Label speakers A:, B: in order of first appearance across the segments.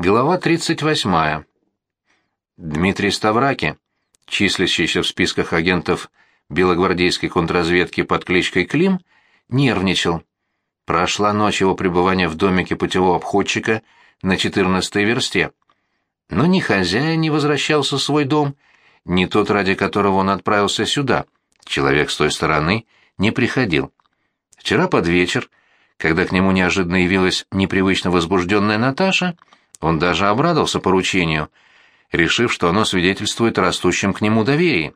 A: Глава 38. Дмитрий Ставраки, числящийся в списках агентов белогвардейской контрразведки под кличкой Клим, нервничал. Прошла ночь его пребывания в домике путевого обходчика на 14-й версте. Но ни хозяин не возвращался в свой дом, ни тот, ради которого он отправился сюда. Человек с той стороны не приходил. Вчера под вечер, когда к нему неожиданно явилась непривычно возбужденная Наташа, он даже обрадовался поручению, решив, что оно свидетельствует о растущем к нему доверии.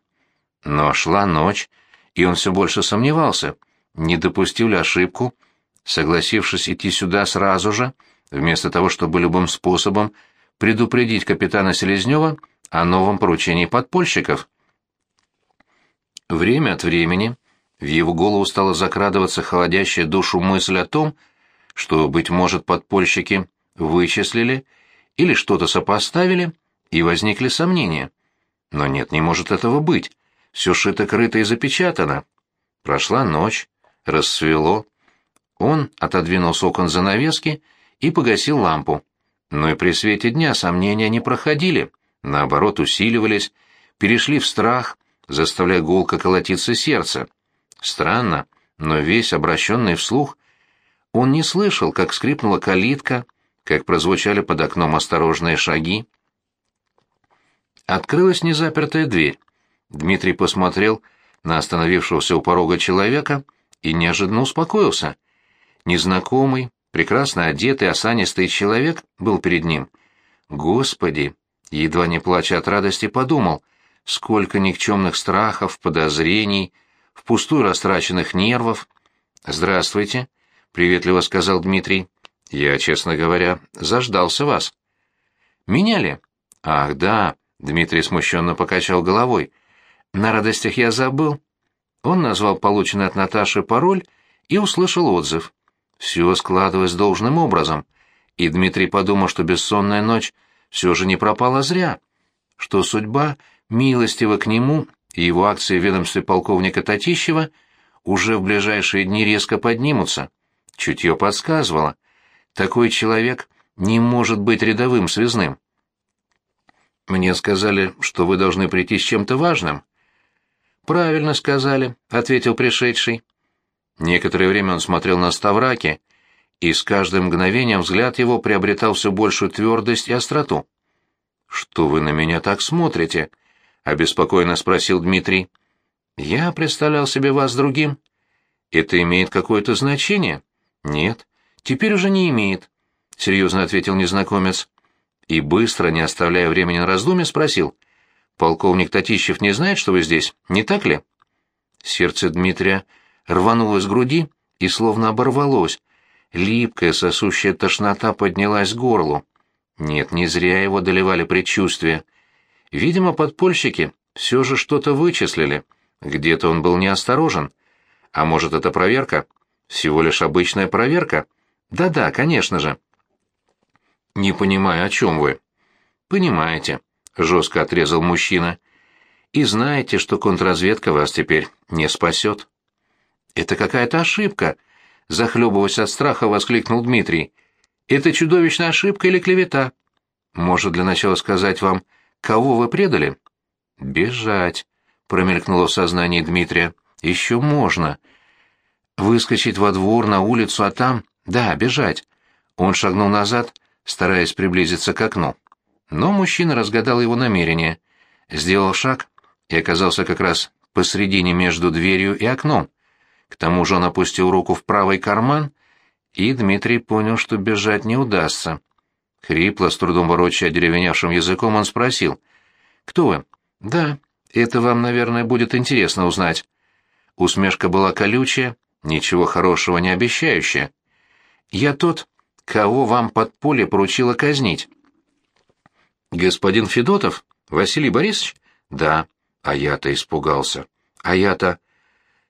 A: Но шла ночь, и он все больше сомневался, не допустил ли ошибку, согласившись идти сюда сразу же, вместо того, чтобы любым способом предупредить капитана Селезнева о новом поручении подпольщиков. Время от времени в его голову стала закрадываться холодящая душу мысль о том, что, быть может, подпольщики вычислили или что-то сопоставили, и возникли сомнения. Но нет, не может этого быть. Все шито-крыто и запечатано. Прошла ночь, рассвело. Он отодвинул с окон занавески и погасил лампу. Но и при свете дня сомнения не проходили, наоборот усиливались, перешли в страх, заставляя гулко колотиться сердце. Странно, но весь обращенный вслух, он не слышал, как скрипнула калитка, как прозвучали под окном осторожные шаги. Открылась незапертая дверь. Дмитрий посмотрел на остановившегося у порога человека и неожиданно успокоился. Незнакомый, прекрасно одетый, осанистый человек был перед ним. Господи! Едва не плача от радости, подумал, сколько никчемных страхов, подозрений, впустую растраченных нервов. «Здравствуйте», — приветливо сказал Дмитрий. Я, честно говоря, заждался вас. Меня ли? Ах, да, Дмитрий смущенно покачал головой. На радостях я забыл. Он назвал полученный от Наташи пароль и услышал отзыв. Все складывалось должным образом, и Дмитрий подумал, что бессонная ночь все же не пропала зря, что судьба милостива к нему и его акции в ведомстве полковника Татищева уже в ближайшие дни резко поднимутся. Чутье подсказывало, такой человек не может быть рядовым связным. Мне сказали, что вы должны прийти с чем-то важным. Правильно сказали, ответил пришедший. Некоторое время он смотрел на Ставраки, и с каждым мгновением взгляд его приобретал все большую твердость и остроту. «Что вы на меня так смотрите?» — обеспокоенно спросил Дмитрий. «Я представлял себе вас другим. Это имеет какое-то значение?» «Нет. «Теперь уже не имеет», — серьезно ответил незнакомец. И быстро, не оставляя времени на раздумье, спросил. «Полковник Татищев не знает, что вы здесь, не так ли?» Сердце Дмитрия рванулось с груди и словно оборвалось. Липкая, сосущая тошнота поднялась к горлу. Нет, не зря его доливали предчувствия. Видимо, подпольщики все же что-то вычислили. Где-то он был неосторожен. А может, это проверка? Всего лишь обычная проверка — да-да, конечно же. Не понимаю, о чем вы. Понимаете, жестко отрезал мужчина. И знаете, что контрразведка вас теперь не спасет. Это какая-то ошибка, захлебываясь от страха, воскликнул Дмитрий. Это чудовищная ошибка или клевета? Может, для начала сказать вам, кого вы предали? Бежать, промелькнуло в сознании Дмитрия. Еще можно. Выскочить во двор, на улицу, а там да, бежать. Он шагнул назад, стараясь приблизиться к окну. Но мужчина разгадал его намерение. Сделал шаг и оказался как раз посредине между дверью и окном. К тому же он опустил руку в правый карман, и Дмитрий понял, что бежать не удастся. Хрипло, с трудом ворочая деревеневшим языком, он спросил. «Кто вы?» «Да, это вам, наверное, будет интересно узнать». Усмешка была колючая, ничего хорошего не обещающая. Я тот, кого вам подполье поручило казнить. Господин Федотов? Василий Борисович? Да. А я-то испугался. А я-то...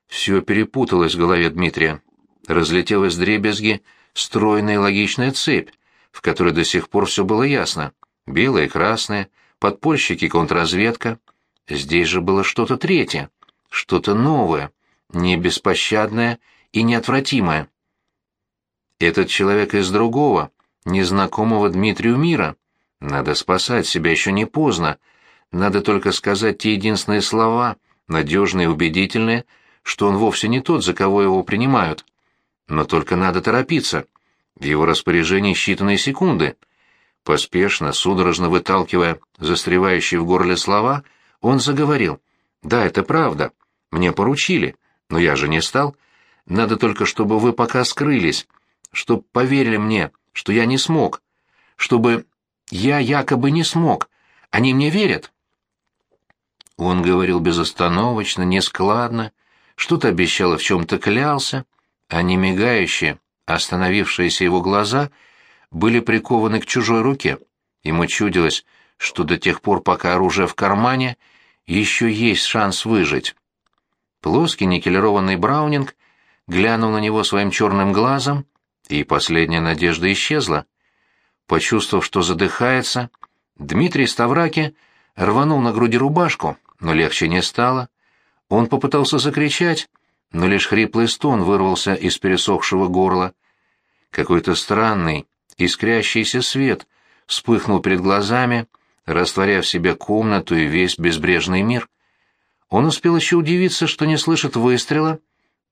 A: Все перепуталось в голове Дмитрия. Разлетелась дребезги стройная логичная цепь, в которой до сих пор все было ясно. Белое, красное, подпольщики, контрразведка. Здесь же было что-то третье, что-то новое, не беспощадное и неотвратимое. Этот человек из другого, незнакомого Дмитрию мира, Надо спасать себя, еще не поздно. Надо только сказать те единственные слова, надежные и убедительные, что он вовсе не тот, за кого его принимают. Но только надо торопиться. В его распоряжении считанные секунды. Поспешно, судорожно выталкивая застревающие в горле слова, он заговорил. «Да, это правда. Мне поручили. Но я же не стал. Надо только, чтобы вы пока скрылись, чтобы поверили мне, что я не смог, чтобы я якобы не смог. Они мне верят». Он говорил безостановочно, нескладно, что-то обещал в чем-то клялся, а не мигающие, остановившиеся его глаза были прикованы к чужой руке. Ему чудилось, что до тех пор, пока оружие в кармане, еще есть шанс выжить. Плоский никелированный браунинг глянул на него своим черным глазом, и последняя надежда исчезла. Почувствовав, что задыхается, Дмитрий Ставраки рванул на груди рубашку, но легче не стало. Он попытался закричать, но лишь хриплый стон вырвался из пересохшего горла. Какой-то странный, искрящийся свет вспыхнул перед глазами, растворяя в себе комнату и весь безбрежный мир. Он успел еще удивиться, что не слышит выстрела,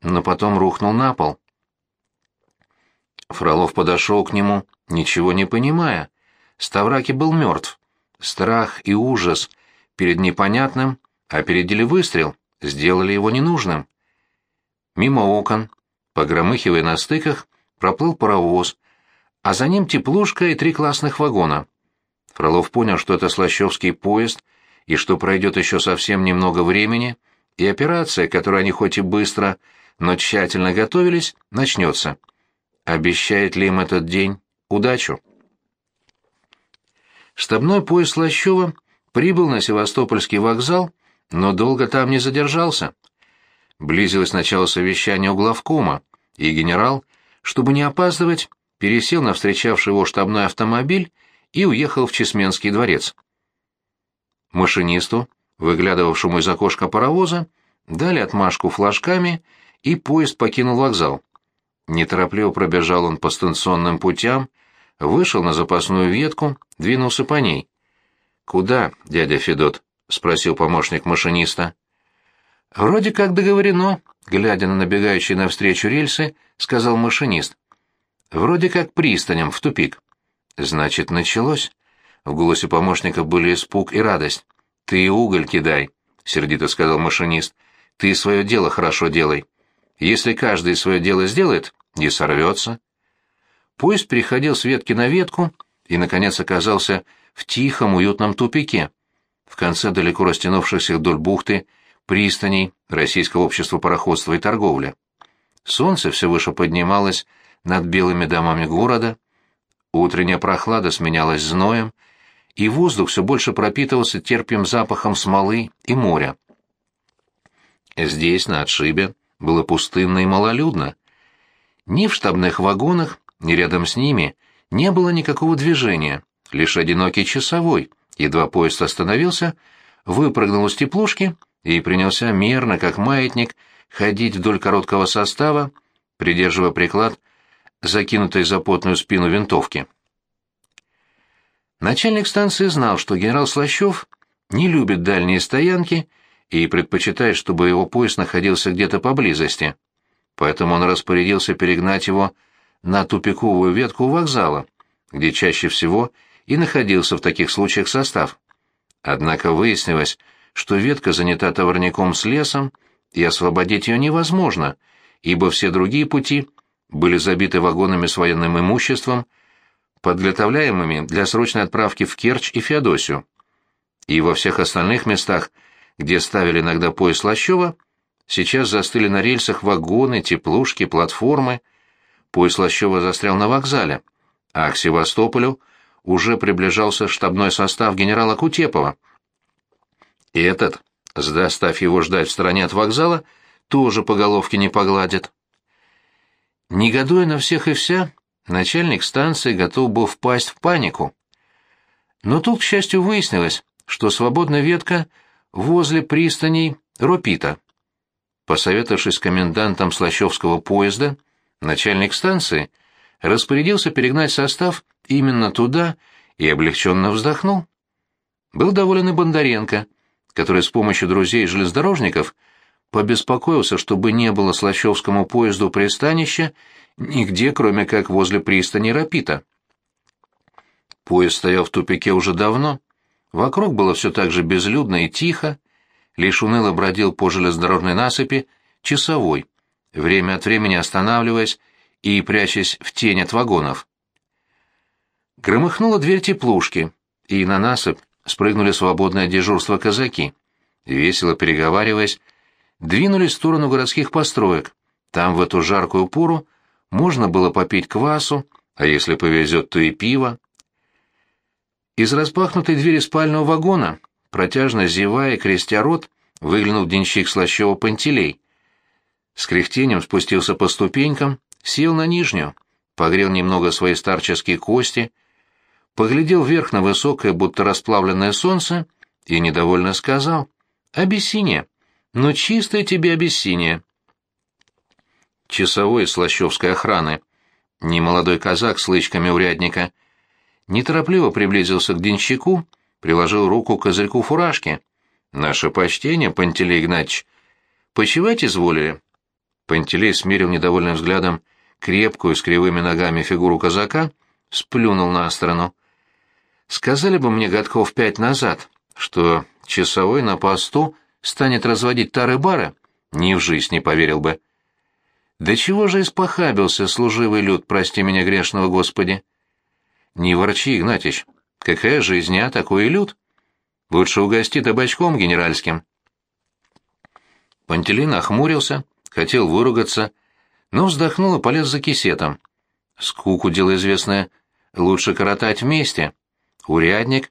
A: но потом рухнул на пол. Фролов подошел к нему, ничего не понимая. Ставраки был мертв. Страх и ужас перед непонятным опередили выстрел, сделали его ненужным. Мимо окон, погромыхивая на стыках, проплыл паровоз, а за ним теплушка и три классных вагона. Фролов понял, что это слащевский поезд, и что пройдет еще совсем немного времени, и операция, которой они хоть и быстро, но тщательно готовились, начнется. Обещает ли им этот день удачу? Штабной поезд Слащева прибыл на Севастопольский вокзал, но долго там не задержался. Близилось начало совещания у главкома, и генерал, чтобы не опаздывать, пересел на встречавший его штабной автомобиль и уехал в Чесменский дворец. Машинисту, выглядывавшему из окошка паровоза, дали отмашку флажками, и поезд покинул вокзал. Неторопливо пробежал он по станционным путям, вышел на запасную ветку, двинулся по ней. «Куда, дядя Федот?» — спросил помощник машиниста. «Вроде как договорено», — глядя на набегающие навстречу рельсы, сказал машинист. «Вроде как пристанем, в тупик». «Значит, началось?» В голосе помощника были испуг и радость. «Ты уголь кидай», — сердито сказал машинист. «Ты свое дело хорошо делай. Если каждый свое дело сделает, не сорвется». Поезд переходил с ветки на ветку и, наконец, оказался в тихом, уютном тупике. В конце далеко растянувшихся вдоль бухты пристаней Российского общества пароходства и торговли. Солнце все выше поднималось над белыми домами города, утренняя прохлада сменялась зноем, и воздух все больше пропитывался терпким запахом смолы и моря. Здесь, на отшибе, было пустынно и малолюдно. Ни в штабных вагонах, ни рядом с ними не было никакого движения, лишь одинокий часовой, едва поезд остановился, выпрыгнул из теплушки и принялся мерно, как маятник, ходить вдоль короткого состава, придерживая приклад, закинутой за потную спину винтовки. Начальник станции знал, что генерал Слащев не любит дальние стоянки и предпочитает, чтобы его поезд находился где-то поблизости. Поэтому он распорядился перегнать его на тупиковую ветку вокзала, где чаще всего и находился в таких случаях состав. Однако выяснилось, что ветка занята товарником с лесом, и освободить ее невозможно, ибо все другие пути были забиты вагонами с военным имуществом, подготовляемыми для срочной отправки в Керчь и Феодосию. И во всех остальных местах, где ставили иногда поезд Лощева, сейчас застыли на рельсах вагоны, теплушки, платформы. Поезд Лощева застрял на вокзале, а к Севастополю уже приближался штабной состав генерала Кутепова — и этот, заставив его ждать в стороне от вокзала, тоже по головке не погладит. Негодуя на всех и вся, начальник станции готов был впасть в панику. Но тут, к счастью, выяснилось, что свободная ветка возле пристаней Ропита. Посоветовавшись с комендантом Слащевского поезда, начальник станции распорядился перегнать состав именно туда и облегченно вздохнул. Был доволен и Бондаренко, который с помощью друзей-железнодорожников побеспокоился, чтобы не было Слащевскому поезду пристанища нигде, кроме как возле пристани Рапита. Поезд стоял в тупике уже давно, вокруг было все так же безлюдно и тихо, лишь уныло бродил по железнодорожной насыпи часовой, время от времени останавливаясь и прячась в тень от вагонов. Громыхнула дверь теплушки, и на насыпь спрыгнули свободное дежурство казаки. Весело переговариваясь, двинулись в сторону городских построек. Там в эту жаркую пору можно было попить квасу, а если повезет, то и пиво. Из распахнутой двери спального вагона, протяжно зевая и крестя рот, выглянул денщик Слащева Пантелей. С кряхтением спустился по ступенькам, сел на нижнюю, погрел немного свои старческие кости, поглядел вверх на высокое, будто расплавленное солнце, и недовольно сказал «Абиссиния! Ну чистое тебе Абиссиния!» Часовой из слащевской охраны, немолодой казак с лычками урядника, неторопливо приблизился к денщику, приложил руку к козырьку фуражки. «Наше почтение, Пантелей Игнатьевич. Почевать изволили?» Пантелей смирил недовольным взглядом крепкую с кривыми ногами фигуру казака, сплюнул на сторону. «Сказали бы мне годков пять назад, что часовой на посту станет разводить тары-бары, ни в жизнь не поверил бы». «Да чего же испохабился служивый люд, прости меня грешного Господи?» «Не ворчи, Игнатьич, какая жизнь, а такой и люд? Лучше угости табачком генеральским». Пантелей охмурился, хотел выругаться, но вздохнул и полез за кисетом. Скуку, дело известное, лучше коротать вместе. Урядник,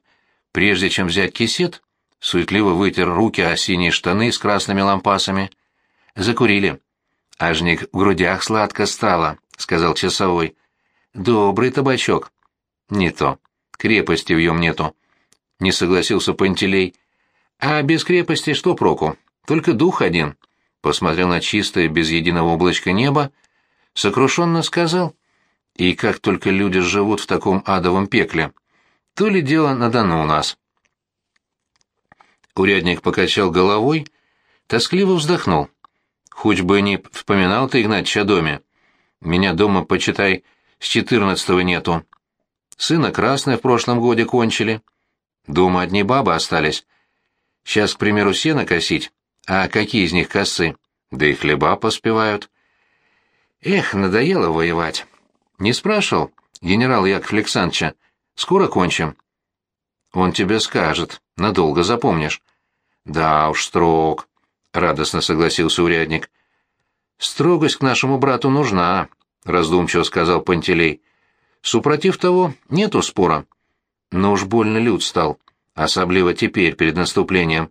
A: прежде чем взять кисет, суетливо вытер руки о синие штаны с красными лампасами. Закурили. «Ажник в грудях сладко стало», — сказал часовой. «Добрый табачок». «Не то. Крепости в ем нету», — не согласился Пантелей. «А без крепости что проку? Только дух один посмотрел на чистое, без единого облачка небо, сокрушенно сказал, «И как только люди живут в таком адовом пекле, то ли дело на Дону у нас». Урядник покачал головой, тоскливо вздохнул. «Хоть бы не вспоминал ты, Игнатьич, о доме. Меня дома, почитай, с четырнадцатого нету. Сына красное в прошлом годе кончили. Дома одни бабы остались. Сейчас, к примеру, сено косить, а какие из них косы? Да и хлеба поспевают. Эх, надоело воевать. Не спрашивал, генерал Яков Александровича, скоро кончим? Он тебе скажет, надолго запомнишь. Да уж, строг, — радостно согласился урядник. Строгость к нашему брату нужна, — раздумчиво сказал Пантелей. Супротив того, нету спора. Но уж больно люд стал, особливо теперь, перед наступлением.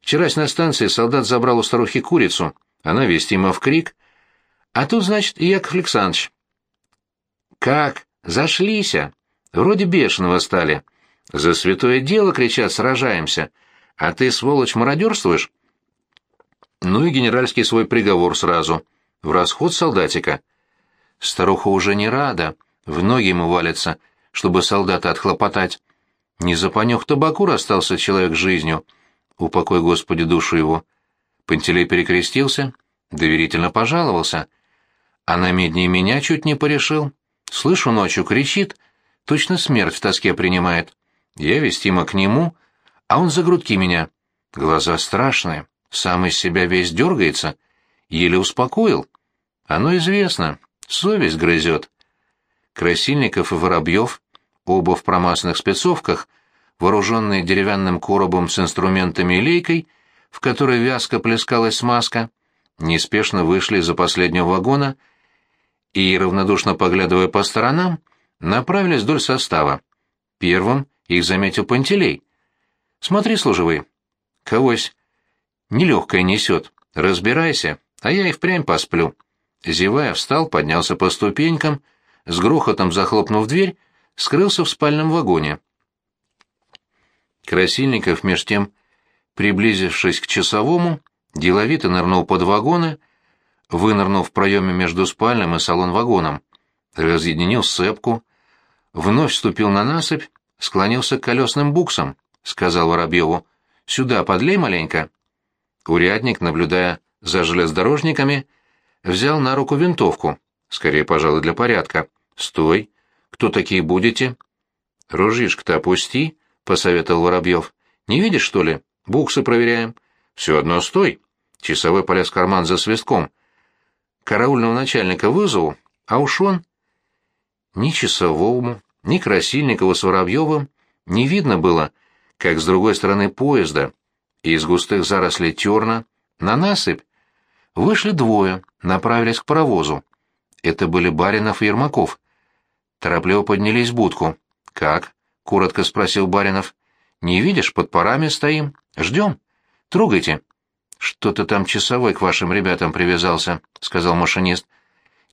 A: Вчерась на станции солдат забрал у старухи курицу, она вестима в крик. А тут, значит, и Яков Александрович. «Как? Зашлися? Вроде бешеного стали. За святое дело, кричат, сражаемся. А ты, сволочь, мародерствуешь?» Ну и генеральский свой приговор сразу. В расход солдатика. Старуха уже не рада, в ноги ему валится, чтобы солдата отхлопотать. Не за понюх табаку расстался человек с жизнью — упокой, Господи, душу его. Пантелей перекрестился, доверительно пожаловался. А на медне меня чуть не порешил. Слышу, ночью кричит, точно смерть в тоске принимает. Я вестима к нему, а он за грудки меня. Глаза страшные, сам из себя весь дергается. Еле успокоил. Оно известно, совесть грызет. Красильников и Воробьев, оба в промасленных спецовках, — вооруженные деревянным коробом с инструментами и лейкой, в которой вязко плескалась смазка, неспешно вышли из-за последнего вагона и, равнодушно поглядывая по сторонам, направились вдоль состава. Первым их заметил Пантелей. «Смотри, служивый, когось нелегкое несет. Разбирайся, а я и впрямь посплю». Зевая, встал, поднялся по ступенькам, с грохотом захлопнув дверь, скрылся в спальном вагоне. Красильников, меж тем, приблизившись к часовому, деловито нырнул под вагоны, вынырнув в проеме между спальным и салон-вагоном, разъединил сцепку, вновь вступил на насыпь склонился к колесным буксам, — сказал Воробьеву. «Сюда подлей маленько». Урядник, наблюдая за железнодорожниками, взял на руку винтовку, скорее, пожалуй, для порядка. «Стой! Кто такие будете?» «Ружишко-то опусти», — посоветовал Воробьев. «Не видишь, что ли? Буксы проверяем». «Все одно стой!» Часовой полез карман за свистком. «Караульного начальника вызову, а уж он...» Ни часовому, ни Красильникову с Воробьевым не видно было, как с другой стороны поезда, из густых зарослей терна, на насыпь, вышли двое, направились к паровозу. Это были Баринов и Ермаков. Торопливо поднялись в будку. «Как?» — коротко спросил Баринов. «Не видишь, под парами стоим. Ждем. Трогайте». «Что-то там часовой к вашим ребятам привязался», — сказал машинист.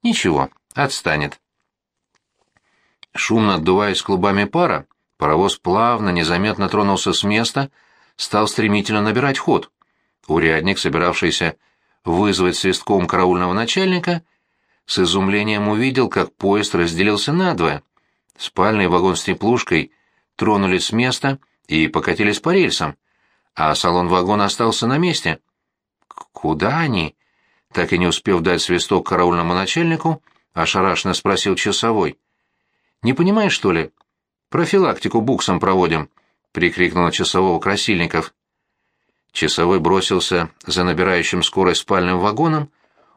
A: «Ничего, отстанет». Шумно отдуваясь клубами пара, паровоз плавно, незаметно тронулся с места, стал стремительно набирать ход. Урядник, собиравшийся вызвать свистком караульного начальника, с изумлением увидел, как поезд разделился надвое. Спальный вагон с теплушкой тронулись с места и покатились по рельсам, а салон вагона остался на месте. «Куда они?» Так и не успев дать свисток караульному начальнику, ошарашенно спросил часовой. Не понимаешь, что ли? Профилактику буксом проводим, прикрикнул часового Красильников. Часовой бросился за набирающим скорость спальным вагоном,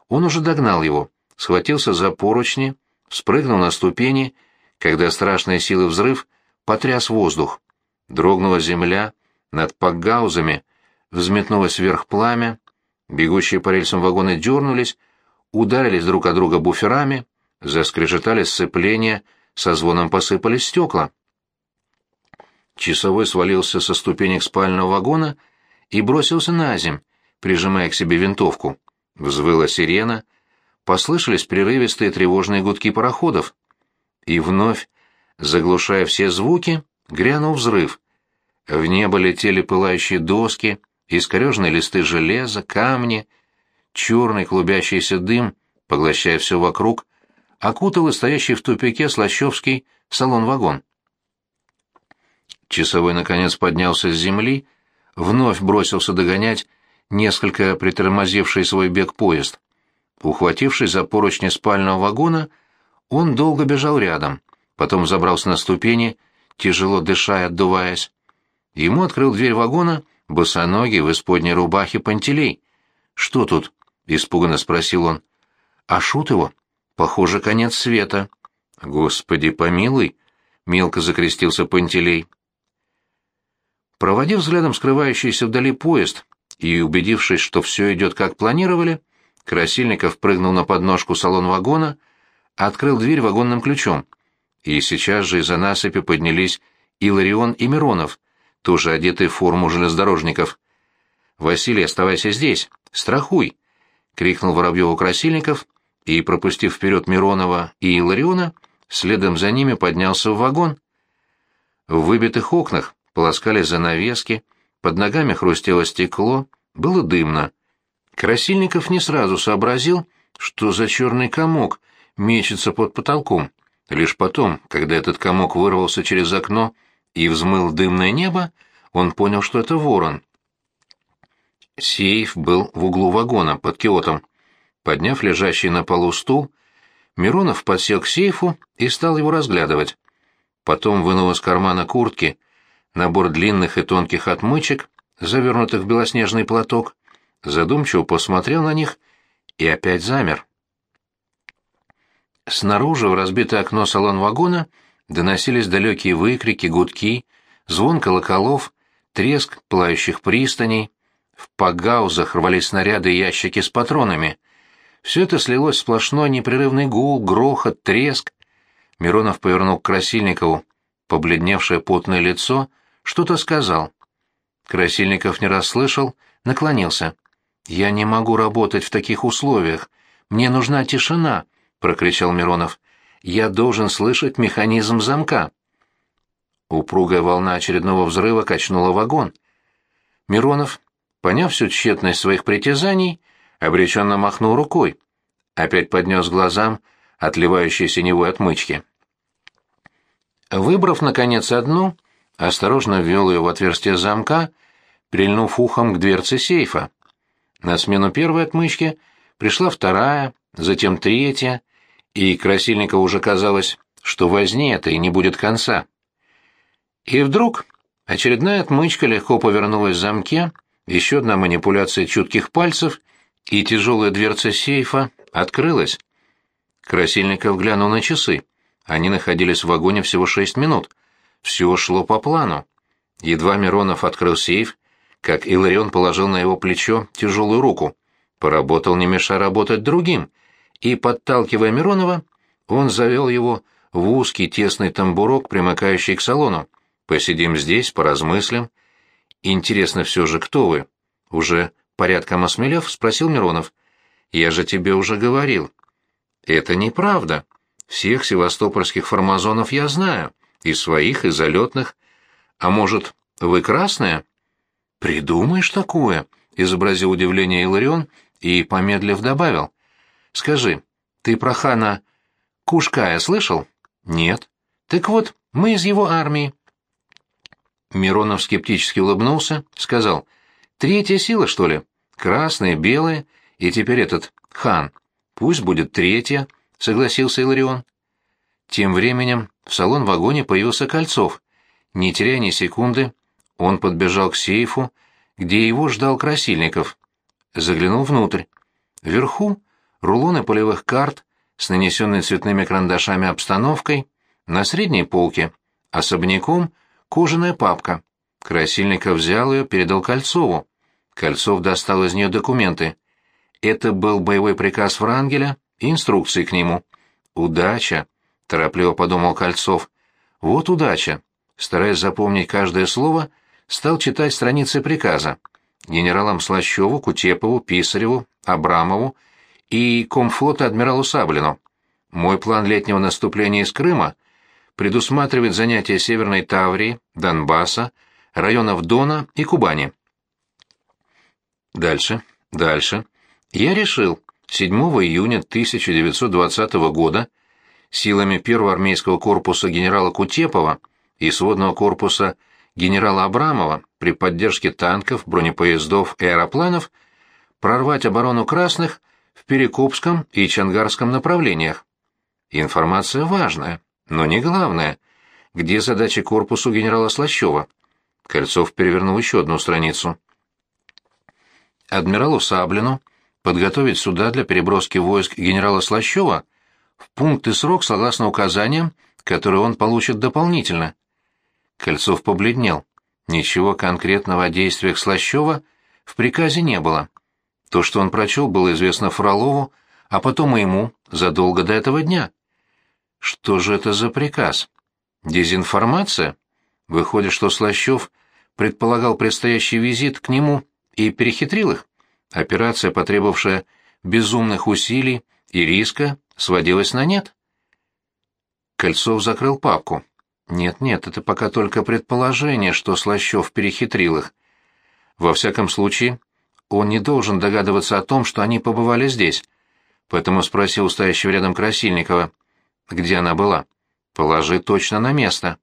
A: он уже догнал его, схватился за поручни, спрыгнул на ступени, когда страшной силы взрыв потряс воздух. Дрогнула земля, над пакгаузами взметнулось вверх пламя, бегущие по рельсам вагоны дернулись, ударились друг о друга буферами, заскрежетали сцепления, со звоном посыпались стекла. Часовой свалился со ступенек спального вагона и бросился на земь, прижимая к себе винтовку. Взвыла сирена, послышались прерывистые тревожные гудки пароходов. И вновь, заглушая все звуки, грянул взрыв. В небо летели пылающие доски, искореженные листы железа, камни, черный клубящийся дым, поглощая все вокруг, окутал и стоящий в тупике Слащевский салон-вагон. Часовой, наконец, поднялся с земли, вновь бросился догонять несколько притормозивший свой бег поезд. Ухватившись за поручни спального вагона, он долго бежал рядом, потом забрался на ступени, тяжело дыша и отдуваясь. Ему открыл дверь вагона босоногий в исподней рубахе Пантелей. «Что тут?» — испуганно спросил он. «А шут его?» Похоже, конец света. Господи, помилуй, мелко закрестился Пантелей. Проводив взглядом скрывающийся вдали поезд и убедившись, что все идет как планировали, Красильников прыгнул на подножку салон вагона, открыл дверь вагонным ключом. И сейчас же из-за насыпи поднялись Иларион и Миронов, тоже одетые в форму железнодорожников. «Василий, оставайся здесь! Страхуй!» — крикнул Воробьеву Красильников — и, пропустив вперед Миронова и Илариона, следом за ними поднялся в вагон. В выбитых окнах полоскали занавески, под ногами хрустело стекло, было дымно. Красильников не сразу сообразил, что за черный комок мечется под потолком. Лишь потом, когда этот комок вырвался через окно и взмыл дымное небо, он понял, что это ворон. Сейф был в углу вагона под киотом. Подняв лежащий на полу стул, Миронов подсел к сейфу и стал его разглядывать. Потом вынул из кармана куртки набор длинных и тонких отмычек, завернутых в белоснежный платок, задумчиво посмотрел на них и опять замер. Снаружи в разбитое окно салон вагона доносились далекие выкрики, гудки, звон колоколов, треск пылающих пристаней. В пагаузах рвались снаряды и ящики с патронами — все это слилось в сплошной непрерывный гул, грохот, треск. Миронов повернул к Красильникову, побледневшее потное лицо, что-то сказал. Красильников не расслышал, наклонился. «Я не могу работать в таких условиях. Мне нужна тишина», — прокричал Миронов. «Я должен слышать механизм замка». Упругая волна очередного взрыва качнула вагон. Миронов, поняв всю тщетность своих притязаний, обреченно махнул рукой, опять поднес глазам отливающие синевой отмычки. Выбрав, наконец, одну, осторожно ввел ее в отверстие замка, прильнув ухом к дверце сейфа. На смену первой отмычки пришла вторая, затем третья, и Красильникову уже казалось, что возни этой не будет конца. И вдруг очередная отмычка легко повернулась в замке, еще одна манипуляция чутких пальцев, и тяжелая дверца сейфа открылась. Красильников глянул на часы. Они находились в вагоне всего шесть минут. Все шло по плану. Едва Миронов открыл сейф, как Иларион положил на его плечо тяжелую руку. Поработал, не мешая работать другим. И, подталкивая Миронова, он завел его в узкий тесный тамбурок, примыкающий к салону. «Посидим здесь, поразмыслим». «Интересно все же, кто вы?» Уже порядком осмелев, спросил Миронов. «Я же тебе уже говорил». «Это неправда. Всех севастопольских формазонов я знаю, и своих, и залетных. А может, вы красная?» «Придумаешь такое», — изобразил удивление Иларион и, помедлив, добавил. «Скажи, ты про хана Кушкая слышал?» «Нет». «Так вот, мы из его армии». Миронов скептически улыбнулся, сказал. «Третья сила, что ли? Красные, белые, и теперь этот, хан. Пусть будет третья», — согласился Иларион. Тем временем в салон-вагоне появился Кольцов. Не теряя ни секунды, он подбежал к сейфу, где его ждал Красильников. Заглянул внутрь. Вверху рулоны полевых карт с нанесенной цветными карандашами обстановкой, на средней полке особняком кожаная папка. Красильников взял ее, передал Кольцову. Кольцов достал из нее документы. Это был боевой приказ Врангеля и инструкции к нему. «Удача!» — торопливо подумал Кольцов. «Вот удача!» Стараясь запомнить каждое слово, стал читать страницы приказа. Генералам Слащеву, Кутепову, Писареву, Абрамову и комфлота адмиралу Саблину. Мой план летнего наступления из Крыма предусматривает занятие Северной Таврии, Донбасса, районов Дона и Кубани. Дальше, дальше. Я решил 7 июня 1920 года силами первого армейского корпуса генерала Кутепова и сводного корпуса генерала Абрамова при поддержке танков, бронепоездов и аэропланов прорвать оборону красных в Перекопском и Чангарском направлениях. Информация важная, но не главная. Где задачи корпусу генерала Слащева? Кольцов перевернул еще одну страницу. Адмиралу Саблину подготовить суда для переброски войск генерала Слащева в пункт и срок согласно указаниям, которые он получит дополнительно. Кольцов побледнел. Ничего конкретного о действиях Слащева в приказе не было. То, что он прочел, было известно Фролову, а потом и ему, задолго до этого дня. Что же это за приказ? Дезинформация? Выходит, что Слащев предполагал предстоящий визит к нему и перехитрил их? Операция, потребовавшая безумных усилий и риска, сводилась на нет? Кольцов закрыл папку. Нет-нет, это пока только предположение, что Слащев перехитрил их. Во всяком случае, он не должен догадываться о том, что они побывали здесь. Поэтому спросил стоящего рядом Красильникова, где она была. «Положи точно на место».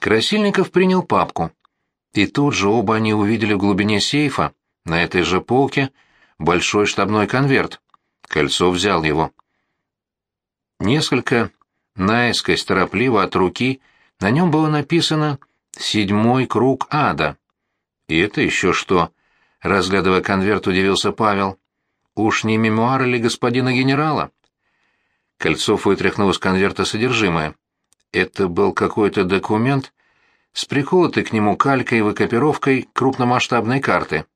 A: Красильников принял папку. И тут же оба они увидели в глубине сейфа, на этой же полке, большой штабной конверт. Кольцов взял его. Несколько наискось торопливо от руки, на нем было написано «Седьмой круг ада». «И это еще что?» — разглядывая конверт, удивился Павел. «Уж не мемуары ли господина генерала?» Кольцов вытряхнул из конверта содержимое. Это был какой-то документ с приколотой к нему калькой и выкопировкой крупномасштабной карты.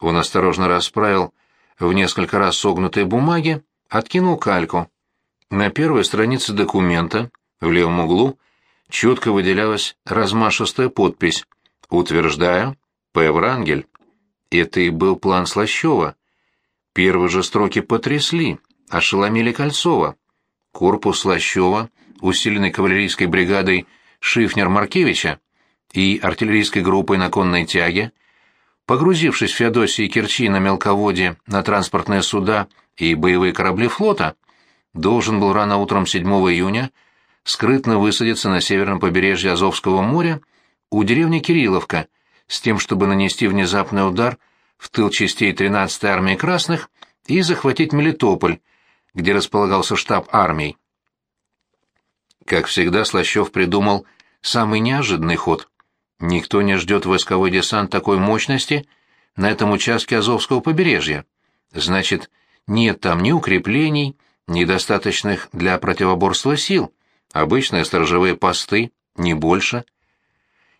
A: Он осторожно расправил в несколько раз согнутые бумаги, откинул кальку. На первой странице документа, в левом углу, четко выделялась размашистая подпись «Утверждаю, П. Врангель». Это и был план Слащева. Первые же строки потрясли, ошеломили Кольцова. Корпус Слащева, усиленный кавалерийской бригадой Шифнер-Маркевича и артиллерийской группой на конной тяге, погрузившись в Феодосии и Керчи на мелководье на транспортные суда и боевые корабли флота, должен был рано утром 7 июня скрытно высадиться на северном побережье Азовского моря у деревни Кирилловка с тем, чтобы нанести внезапный удар в тыл частей 13-й армии Красных и захватить Мелитополь, где располагался штаб армий. Как всегда, Слащев придумал самый неожиданный ход. Никто не ждет войсковой десант такой мощности на этом участке Азовского побережья. Значит, нет там ни укреплений, ни достаточных для противоборства сил. Обычные сторожевые посты, не больше.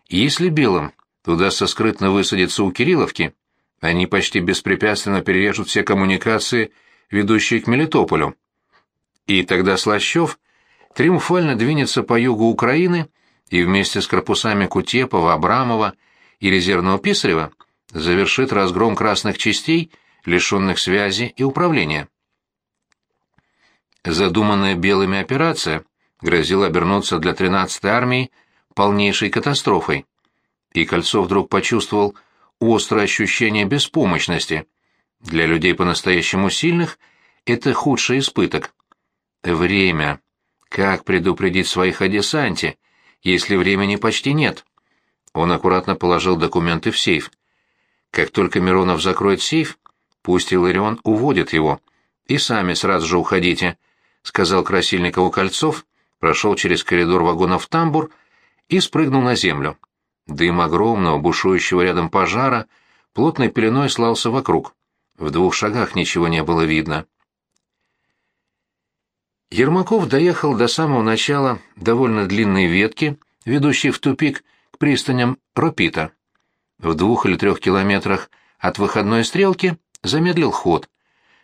A: Если белым удастся скрытно высадиться у Кирилловки, они почти беспрепятственно перережут все коммуникации, ведущие к Мелитополю. И тогда Слащев триумфально двинется по югу Украины и вместе с корпусами Кутепова, Абрамова и резервного Писарева завершит разгром красных частей, лишенных связи и управления. Задуманная белыми операция грозила обернуться для 13-й армии полнейшей катастрофой. И Кольцов вдруг почувствовал острое ощущение беспомощности. Для людей по-настоящему сильных это худший испыток. Время. Как предупредить своих о десанте, если времени почти нет? Он аккуратно положил документы в сейф. Как только Миронов закроет сейф, пусть Иларион уводит его. И сами сразу же уходите, — сказал Красильникову Кольцов, прошел через коридор вагона в тамбур и спрыгнул на землю. Дым огромного, бушующего рядом пожара, плотной пеленой слался вокруг. В двух шагах ничего не было видно. Ермаков доехал до самого начала довольно длинной ветки, ведущей в тупик к пристаням Ропита. В двух или трех километрах от выходной стрелки замедлил ход.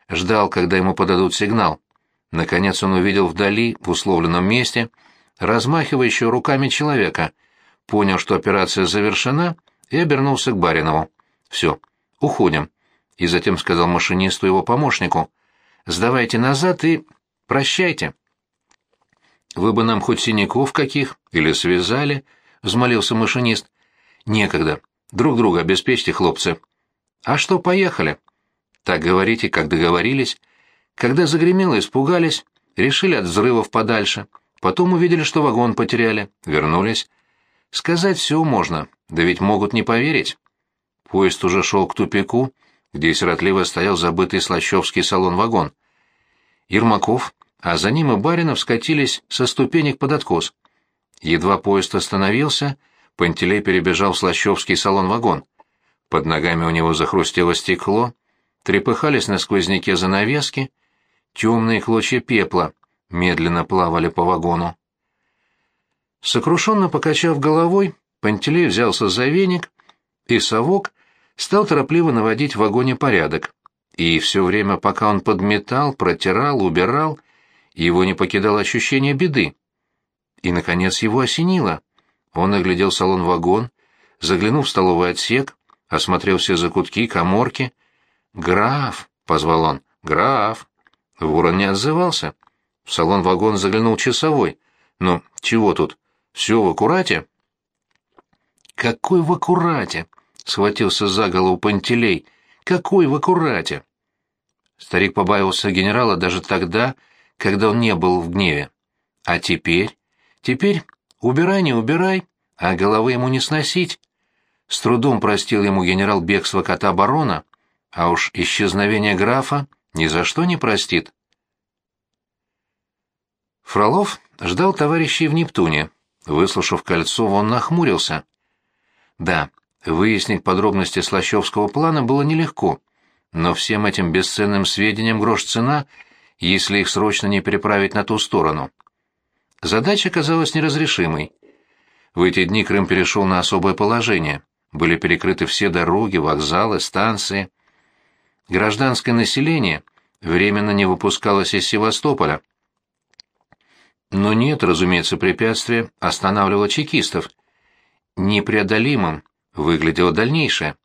A: Ждал, когда ему подадут сигнал. Наконец он увидел вдали, в условленном месте, размахивающего руками человека, понял, что операция завершена, и обернулся к Баринову. «Все, уходим». И затем сказал машинисту его помощнику, «Сдавайте назад и Прощайте. Вы бы нам хоть синяков каких или связали, взмолился машинист. Некогда. Друг друга обеспечьте, хлопцы. А что, поехали? Так говорите, как договорились. Когда загремело, испугались, решили от взрывов подальше. Потом увидели, что вагон потеряли, вернулись. Сказать все можно, да ведь могут не поверить. Поезд уже шел к тупику, где сиротливо стоял забытый слащевский салон-вагон. Ермаков, а за ним и Баринов скатились со ступенек под откос. Едва поезд остановился, Пантелей перебежал в слащевский салон-вагон. Под ногами у него захрустело стекло, трепыхались на сквозняке занавески, темные клочья пепла медленно плавали по вагону. Сокрушенно покачав головой, Пантелей взялся за веник, и совок стал торопливо наводить в вагоне порядок. И все время, пока он подметал, протирал, убирал, его не покидало ощущение беды. И, наконец, его осенило. Он оглядел салон-вагон, заглянул в столовый отсек, осмотрел все закутки, коморки. «Граф!» — позвал он. «Граф!» Ворон не отзывался. В салон-вагон заглянул часовой. «Ну, чего тут? Все в аккурате?» «Какой в аккурате?» — схватился за голову Пантелей. Какой в аккурате? Старик побаивался генерала даже тогда, когда он не был в гневе. А теперь? Теперь убирай, не убирай, а головы ему не сносить. С трудом простил ему генерал бегство кота барона, а уж исчезновение графа ни за что не простит. Фролов ждал товарищей в Нептуне. Выслушав кольцо, он нахмурился. Да, Выяснить подробности Слащевского плана было нелегко, но всем этим бесценным сведениям грош цена, если их срочно не переправить на ту сторону. Задача казалась неразрешимой. В эти дни Крым перешел на особое положение. Были перекрыты все дороги, вокзалы, станции. Гражданское население временно не выпускалось из Севастополя. Но нет, разумеется, препятствия останавливало чекистов. Непреодолимым выглядело дальнейшее.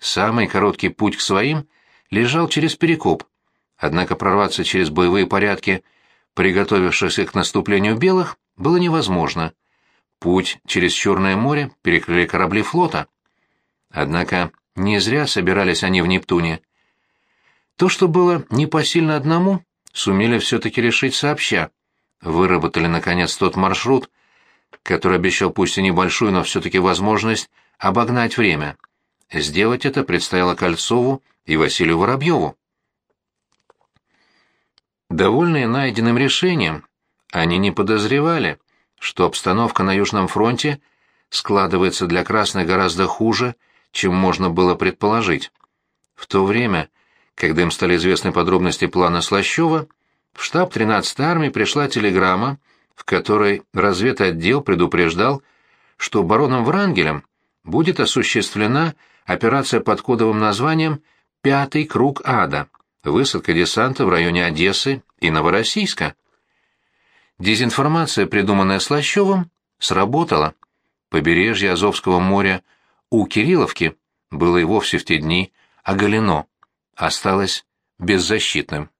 A: Самый короткий путь к своим лежал через Перекоп, однако прорваться через боевые порядки, приготовившихся к наступлению белых, было невозможно. Путь через Черное море перекрыли корабли флота. Однако не зря собирались они в Нептуне. То, что было непосильно одному, сумели все-таки решить сообща. выработали, наконец, тот маршрут, который обещал пусть и небольшую, но все-таки возможность обогнать время. Сделать это предстояло Кольцову и Василию Воробьеву. Довольные найденным решением, они не подозревали, что обстановка на Южном фронте складывается для Красной гораздо хуже, чем можно было предположить. В то время, когда им стали известны подробности плана Слащева, в штаб 13-й армии пришла телеграмма, в которой разведотдел предупреждал, что бароном Врангелем будет осуществлена операция под кодовым названием «Пятый круг ада» — высадка десанта в районе Одессы и Новороссийска. Дезинформация, придуманная Слащевым, сработала. Побережье Азовского моря у Кирилловки было и вовсе в те дни оголено, осталось беззащитным.